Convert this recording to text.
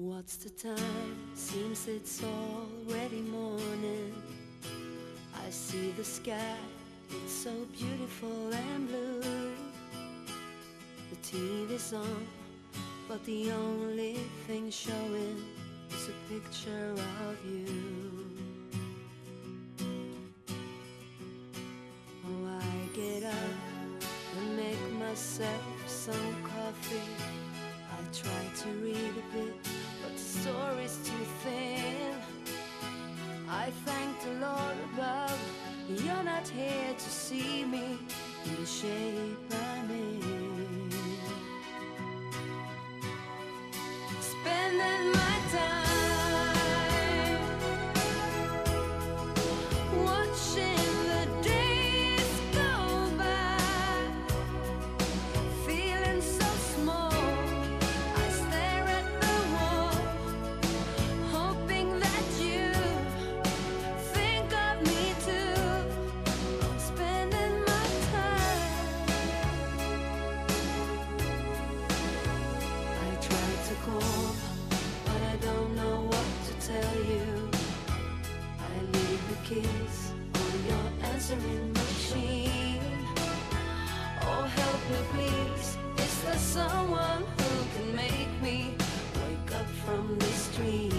What's the time? Seems it's already morning. I see the sky, it's so beautiful and blue. The TV's on, but the only thing showing is a picture of you. Oh, I get up and make myself some coffee. I try to read Lord above, you're not here to see me in the shape I'm in. call but I don't know what to tell you. I leave a kiss on your answering machine. Oh, help me, please. Is there someone who can make me wake up from this dream?